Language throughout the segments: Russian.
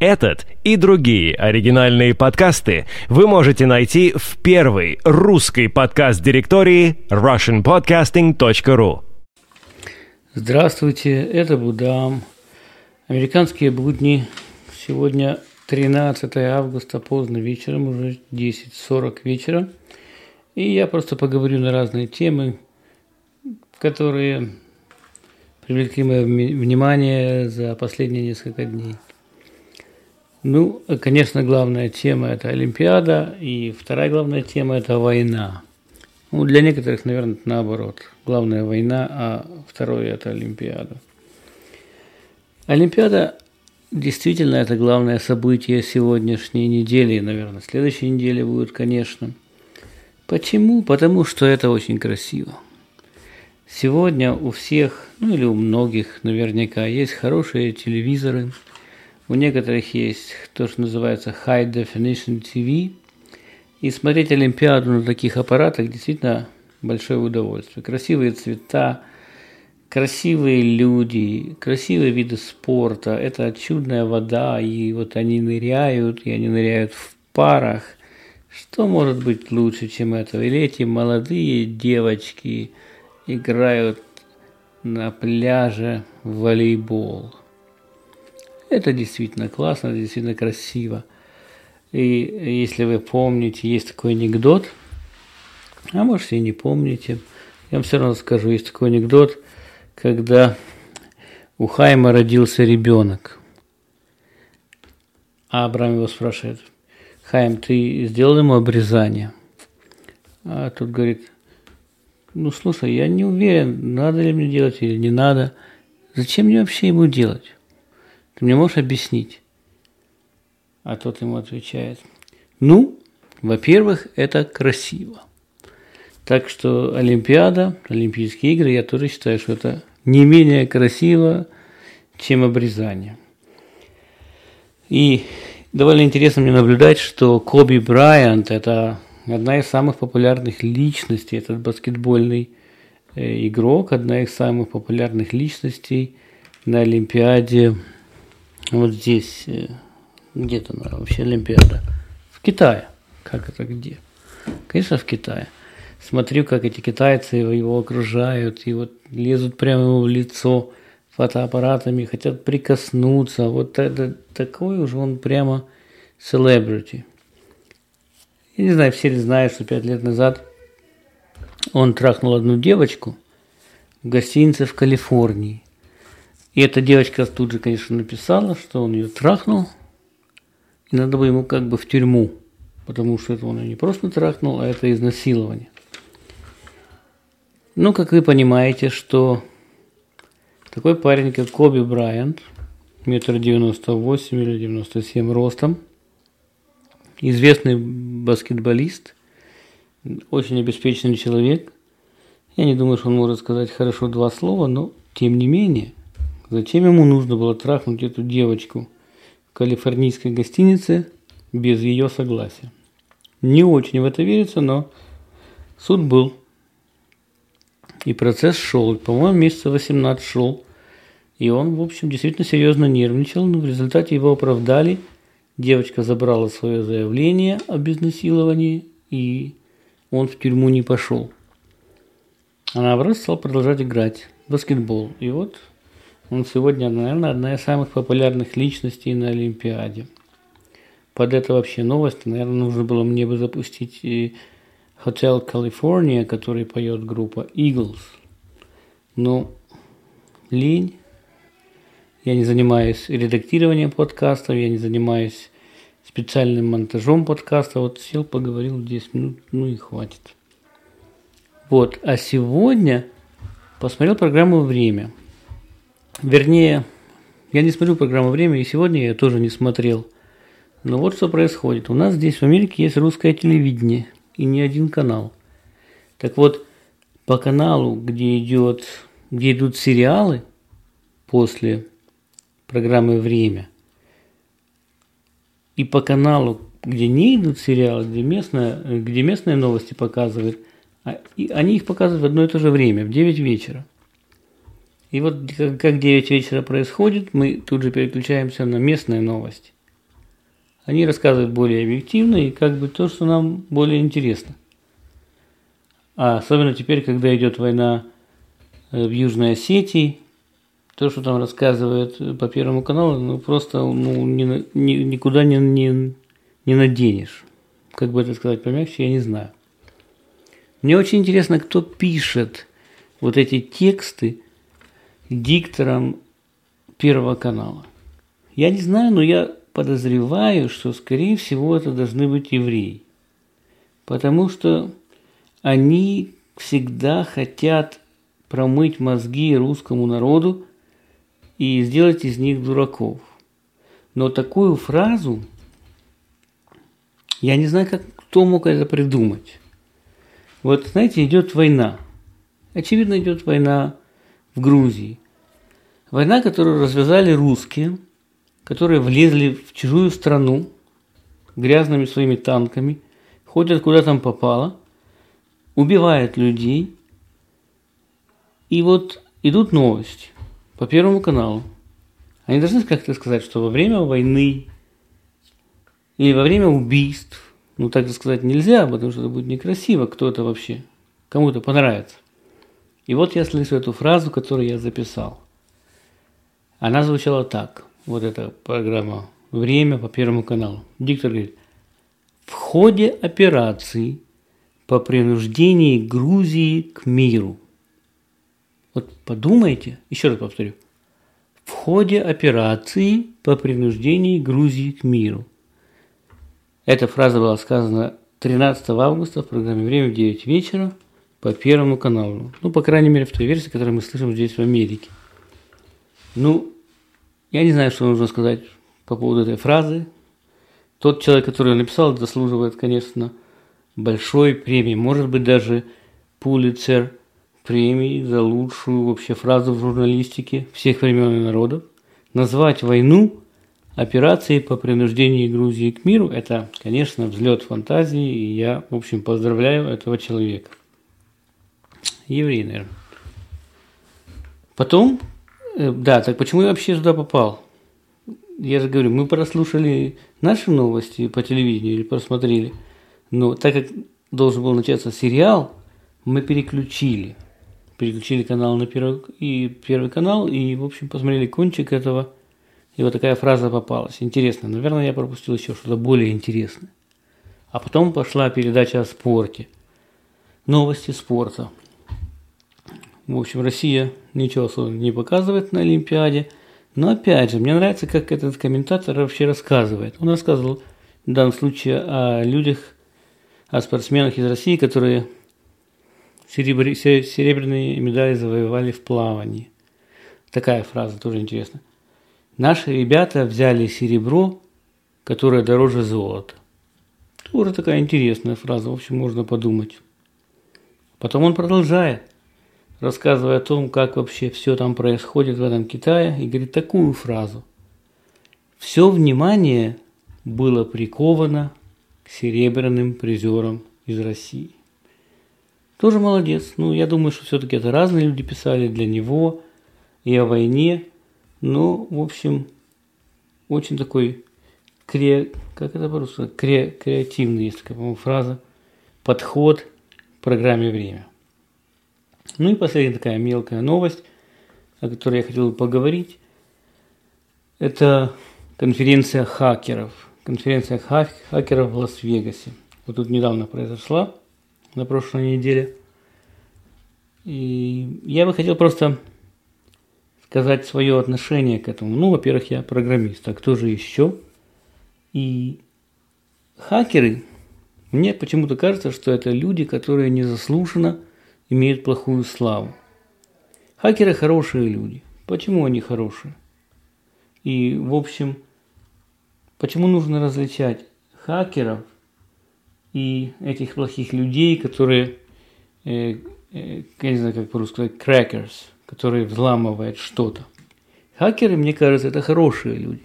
Этот и другие оригинальные подкасты вы можете найти в первой русской подкаст-директории russianpodcasting.ru Здравствуйте, это Будам. Американские будни. Сегодня 13 августа, поздно вечером, уже 10.40 вечера. И я просто поговорю на разные темы, которые привлекли мое внимание за последние несколько дней. Ну, конечно, главная тема – это Олимпиада, и вторая главная тема – это война. Ну, для некоторых, наверное, наоборот. Главная война, а второе – это Олимпиада. Олимпиада действительно это главное событие сегодняшней недели, наверное, следующей недели будет, конечно. Почему? Потому что это очень красиво. Сегодня у всех, ну или у многих наверняка, есть хорошие телевизоры. У некоторых есть то, что называется High Definition TV. И смотреть Олимпиаду на таких аппаратах действительно большое удовольствие. Красивые цвета, красивые люди, красивые виды спорта. Это чудная вода, и вот они ныряют, и они ныряют в парах. Что может быть лучше, чем это? Или эти молодые девочки – играют на пляже в волейбол. Это действительно классно, это действительно красиво. И если вы помните, есть такой анекдот, а может и не помните, я вам все равно скажу, есть такой анекдот, когда у Хайма родился ребенок. А Абрам его спрашивает, Хайм, ты сделал ему обрезание? А тут говорит, ну слушай, я не уверен, надо ли мне делать или не надо. Зачем мне вообще ему делать? Ты мне можешь объяснить? А тот ему отвечает, ну, во-первых, это красиво. Так что Олимпиада, Олимпийские игры, я тоже считаю, что это не менее красиво, чем обрезание. И довольно интересно мне наблюдать, что Коби Брайант – это одна из самых популярных личностей, этот баскетбольный э, игрок, одна из самых популярных личностей на Олимпиаде. Вот здесь, э, где-то вообще Олимпиада. В Китае. Как это где? Конечно, в Китае. Смотрю, как эти китайцы его окружают и вот лезут прямо ему в лицо фотоаппаратами, хотят прикоснуться. Вот это такой уже он прямо celebrity. Я не знаю, все ли знают, что пять лет назад он трахнул одну девочку в гостинице в Калифорнии. И эта девочка тут же, конечно, написала, что он ее трахнул, и надо бы ему как бы в тюрьму, потому что это он ее не просто трахнул, а это изнасилование. Ну, как вы понимаете, что такой парень, как Коби Брайант, метр девяносто восемь или девяносто семь ростом – известный баскетболист, очень обеспеченный человек. Я не думаю, что он может сказать хорошо два слова, но тем не менее, зачем ему нужно было трахнуть эту девочку в калифорнийской гостинице без ее согласия? Не очень в это верится, но суд был. И процесс шел. По-моему, месяца 18 шел. И он, в общем, действительно серьезно нервничал, но в результате его оправдали – Девочка забрала свое заявление об изнасиловании, и он в тюрьму не пошел. А наоборот стал продолжать играть в баскетбол. И вот он сегодня, наверное, одна из самых популярных личностей на Олимпиаде. Под это вообще новости, наверное, нужно было мне бы запустить и Hotel California, который поет группа Eagles. Но лень, я не занимаюсь редактированием подкастов, я не занимаюсь специальным монтажом подкаста. Вот сел, поговорил 10 минут, ну и хватит. Вот, а сегодня посмотрел программу «Время». Вернее, я не смотрю программу «Время», и сегодня я тоже не смотрел. Но вот что происходит. У нас здесь в Америке есть русское телевидение, и не один канал. Так вот, по каналу, где идет, где идут сериалы после программы «Время». И по каналу, где не идут сериалы, где, местная, где местные новости показывают, а, они их показывают в одно и то же время, в 9 вечера. И вот как 9 вечера происходит, мы тут же переключаемся на местные новости. Они рассказывают более объективно и как бы то, что нам более интересно. А особенно теперь, когда идет война э, в Южной Осетии, то, что там рассказывают по Первому каналу, ну просто ну, ни, ни, никуда не, не, не наденешь. Как бы это сказать помягче, я не знаю. Мне очень интересно, кто пишет вот эти тексты диктором Первого канала. Я не знаю, но я подозреваю, что, скорее всего, это должны быть евреи. Потому что они всегда хотят промыть мозги русскому народу и сделать из них дураков. Но такую фразу, я не знаю, как, кто мог это придумать. Вот, знаете, идет война. Очевидно, идет война в Грузии. Война, которую развязали русские – которые влезли в чужую страну грязными своими танками, ходят куда там попало, убивают людей. И вот идут новости по Первому каналу. Они должны как-то сказать, что во время войны или во время убийств, ну так сказать нельзя, потому что это будет некрасиво, кто это вообще, кому-то понравится. И вот я слышу эту фразу, которую я записал. Она звучала так вот эта программа «Время» по Первому каналу. Диктор говорит, в ходе операции по принуждению Грузии к миру. Вот подумайте, еще раз повторю, в ходе операции по принуждению Грузии к миру. Эта фраза была сказана 13 августа в программе «Время» в 9 вечера по Первому каналу. Ну, по крайней мере, в той версии, которую мы слышим здесь в Америке. Ну, я не знаю, что нужно сказать по поводу этой фразы. Тот человек, который написал, заслуживает, конечно, большой премии. Может быть, даже Пулицер премии за лучшую вообще фразу в журналистике всех времен и народов. Назвать войну операцией по принуждению Грузии к миру – это, конечно, взлет фантазии, и я, в общем, поздравляю этого человека. Еврей, наверное. Потом Э, да, так почему я вообще сюда попал? Я же говорю, мы прослушали наши новости по телевидению или просмотрели, но так как должен был начаться сериал, мы переключили. Переключили канал на первый, и первый канал, и, в общем, посмотрели кончик этого, и вот такая фраза попалась. Интересно, наверное, я пропустил еще что-то более интересное. А потом пошла передача о спорте. Новости спорта. В общем, Россия ничего особенного не показывает на Олимпиаде. Но опять же, мне нравится, как этот комментатор вообще рассказывает. Он рассказывал в данном случае о людях, о спортсменах из России, которые серебряные медали завоевали в плавании. Такая фраза тоже интересная. Наши ребята взяли серебро, которое дороже золота. Тоже такая интересная фраза, в общем, можно подумать. Потом он продолжает – рассказывая о том, как вообще все там происходит в этом Китае, и говорит такую фразу. Все внимание было приковано к серебряным призерам из России. Тоже молодец. Ну, я думаю, что все-таки это разные люди писали для него и о войне. Но, в общем, очень такой кре... как это по-русски? Кре... креативный, есть такая, по-моему, фраза, подход к программе «Время». Ну и последняя такая мелкая новость, о которой я хотел бы поговорить. Это конференция хакеров. Конференция хакеров в Лас-Вегасе. Вот тут недавно произошла, на прошлой неделе. И я бы хотел просто сказать свое отношение к этому. Ну, во-первых, я программист, а кто же еще? И хакеры, мне почему-то кажется, что это люди, которые незаслуженно имеют плохую славу. Хакеры хорошие люди. Почему они хорошие? И, в общем, почему нужно различать хакеров и этих плохих людей, которые, э, э, я не знаю, как по-русски сказать, crackers, которые взламывают что-то. Хакеры, мне кажется, это хорошие люди.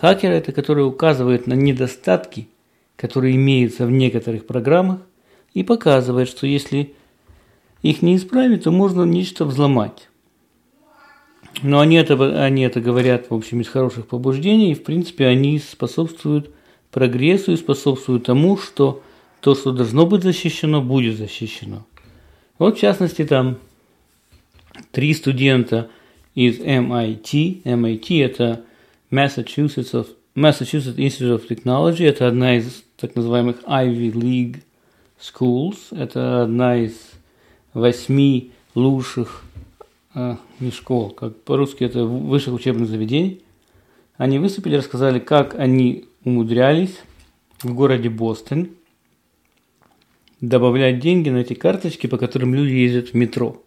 Хакеры – это которые указывают на недостатки, которые имеются в некоторых программах, и показывают, что если их не исправить, то можно нечто взломать. Но они это, они это говорят, в общем, из хороших побуждений, и, в принципе, они способствуют прогрессу и способствуют тому, что то, что должно быть защищено, будет защищено. Вот в частности там три студента из MIT. MIT это Massachusetts, of, Massachusetts Institute of Technology. Это одна из так называемых Ivy League Schools. Это одна из восьми лучших а, не школ, как по-русски это высших учебных заведений. Они выступили, рассказали, как они умудрялись в городе Бостон добавлять деньги на эти карточки, по которым люди ездят в метро.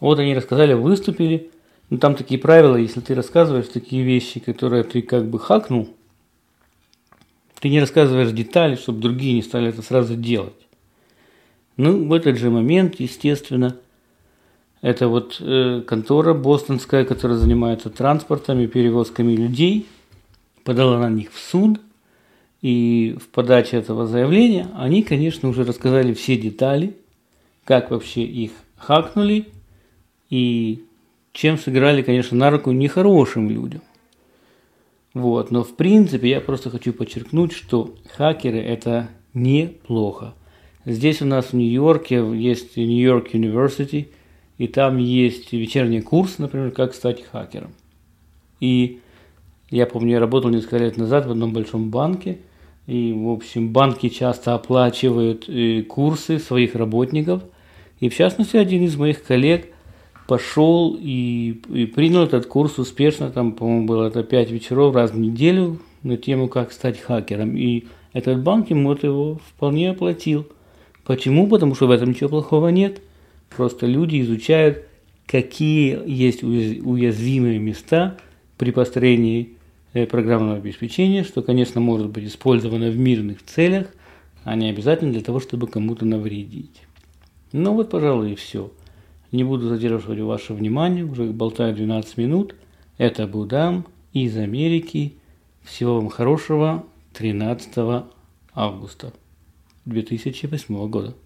Вот они рассказали, выступили. Ну, там такие правила, если ты рассказываешь такие вещи, которые ты как бы хакнул, ты не рассказываешь детали, чтобы другие не стали это сразу делать. Ну, в этот же момент, естественно, это вот э, контора бостонская, которая занимается транспортом и перевозками людей, подала на них в суд, и в подаче этого заявления они, конечно, уже рассказали все детали, как вообще их хакнули и чем сыграли, конечно, на руку нехорошим людям. Вот, но в принципе я просто хочу подчеркнуть, что хакеры это неплохо. Здесь у нас в Нью-Йорке есть Нью-Йорк University, и там есть вечерний курс, например, как стать хакером. И я помню, я работал несколько лет назад в одном большом банке, и, в общем, банки часто оплачивают э, курсы своих работников. И, в частности, один из моих коллег пошел и, и принял этот курс успешно. Там, по-моему, было это 5 вечеров раз в неделю на тему, как стать хакером. И этот банк ему вот его вполне оплатил. Почему? Потому что в этом ничего плохого нет. Просто люди изучают, какие есть уязвимые места при построении э, программного обеспечения, что, конечно, может быть использовано в мирных целях, а не обязательно для того, чтобы кому-то навредить. Ну вот, пожалуй, и все. Не буду задерживать ваше внимание, уже болтаю 12 минут. Это Будам из Америки. Всего вам хорошего 13 августа 2008 года.